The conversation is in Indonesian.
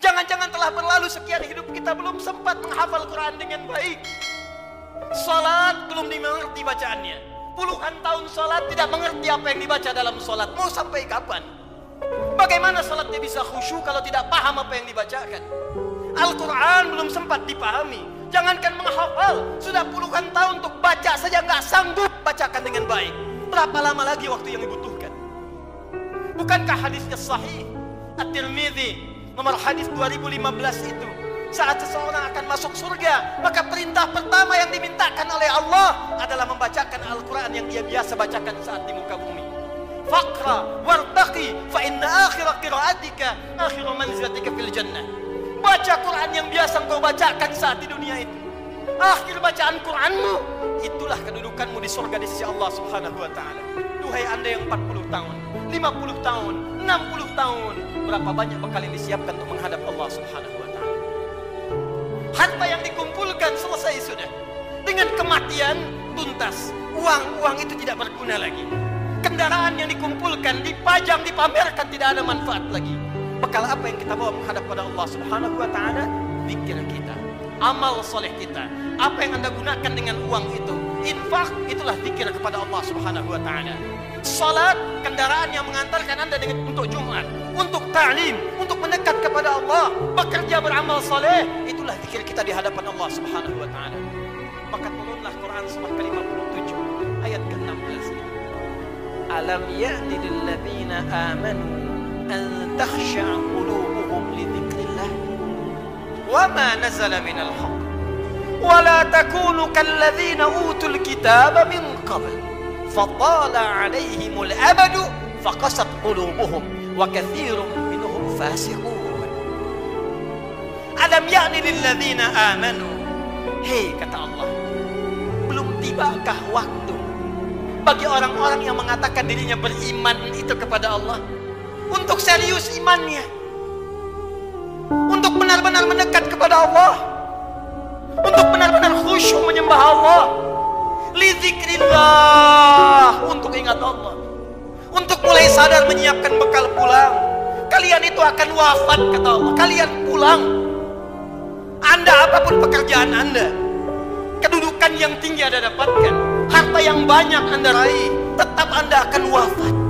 Jangan-jangan telah berlalu sekian hidup kita belum sempat menghafal Quran dengan baik. Salat belum dimengerti bacaannya. Puluhan tahun salat tidak mengerti apa yang dibaca dalam salat. Mau sampai kapan? Bagaimana salatnya bisa khusyuk kalau tidak paham apa yang dibacakan? Al-Quran belum sempat dipahami. Jangankan menghafal, sudah puluhan tahun untuk baca saja nggak sanggup bacakan dengan baik. Berapa lama lagi waktu yang dibutuhkan? Bukankah hadisnya sahih? At-Tirmidzi nomor hadis 2015 itu saat seseorang akan masuk surga maka perintah pertama yang dimintakan oleh Allah adalah membacakan Al-Quran yang dia biasa bacakan saat di muka bumi. Faqra wartaqi fa inna akhira qiraatika akhiru manzilatika fil jannah. Baca Quran yang biasa engkau bacakan saat di dunia itu. Akhir bacaan Quranmu itulah kedudukanmu di surga di sisi Allah subhanahu wa ta'ala. Duhai anda yang 40 tahun 50 tahun 60 tahun berapa banyak bekal yang disiapkan untuk menghadap Allah Subhanahu wa taala. Harta yang dikumpulkan selesai sudah. Dengan kematian tuntas. Uang-uang itu tidak berguna lagi. Kendaraan yang dikumpulkan, dipajang, dipamerkan tidak ada manfaat lagi. Bekal apa yang kita bawa menghadap pada Allah Subhanahu wa taala? Zikir kita, amal soleh kita. Apa yang Anda gunakan dengan uang itu? Infak itulah zikir kepada Allah Subhanahu wa taala. Salat kendaraan yang mengantarkan Anda dengan untuk Jumat, untuk ta'lim, untuk mendekat kepada Allah, bekerja beramal saleh, itulah zikir kita di hadapan Allah Subhanahu wa taala. Maka turunlah Quran surah ke-57 ayat ke-16 Alam ya'ni lil amanu an takhsha'a wa ma nazala minal haq wa la takunu kalladzina utul kitaba min qabl. Fadala alaihimul abadu faqasat qulubuhum wa katsirun minhum fasiqun. Alam hei kata Allah belum tibakah waktu bagi orang-orang yang mengatakan dirinya beriman itu kepada Allah untuk serius imannya? Untuk benar-benar mendekat kepada Allah Untuk benar-benar khusyuk menyembah Allah Lizikrillah untuk ingat Allah. Untuk mulai sadar menyiapkan bekal pulang. Kalian itu akan wafat kata Allah. Kalian pulang. Anda apa pun pekerjaan Anda. Kedudukan yang tinggi Anda dapatkan. Harta yang banyak Anda raih. Tetap Anda akan wafat.